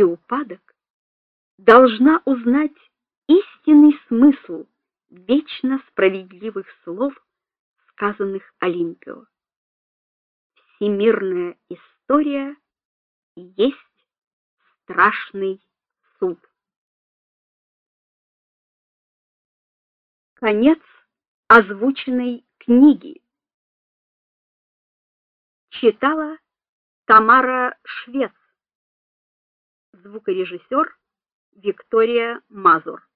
и упадок, должна узнать истинный смысл вечно справедливых слов, сказанных Олимпио. Всемирная история есть страшный суд. Конец озвученной книги. Читала Тамара Швец. Звукорежиссер Виктория Мазур.